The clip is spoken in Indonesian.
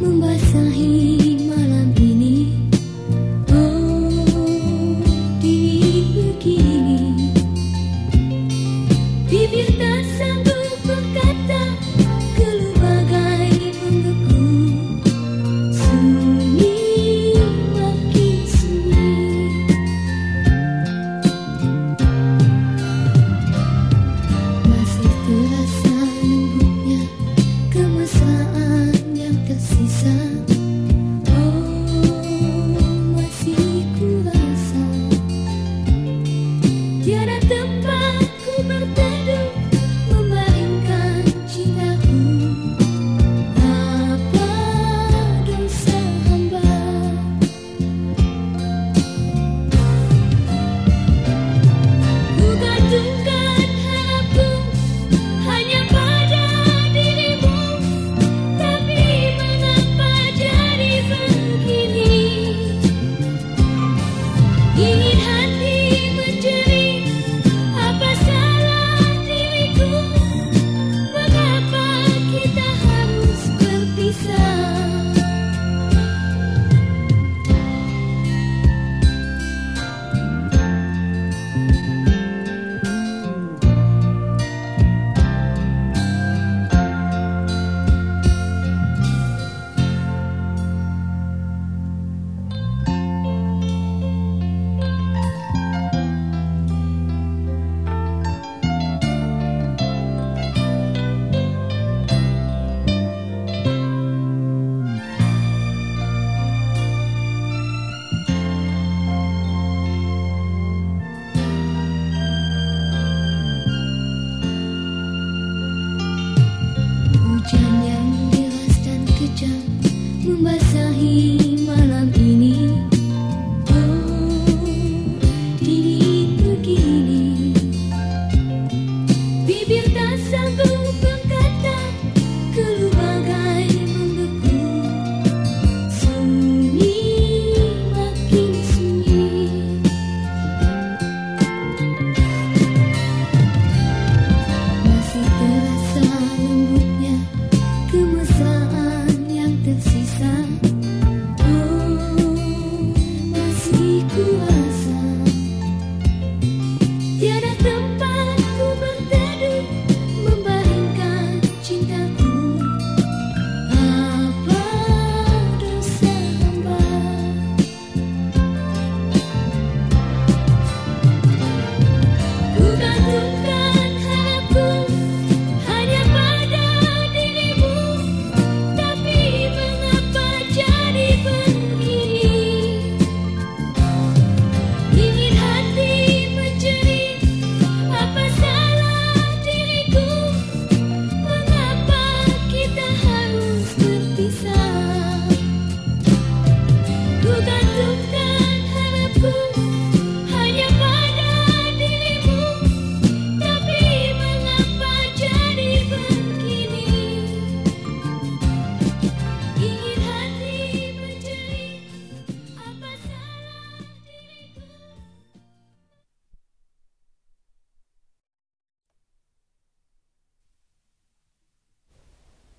membasahi बसही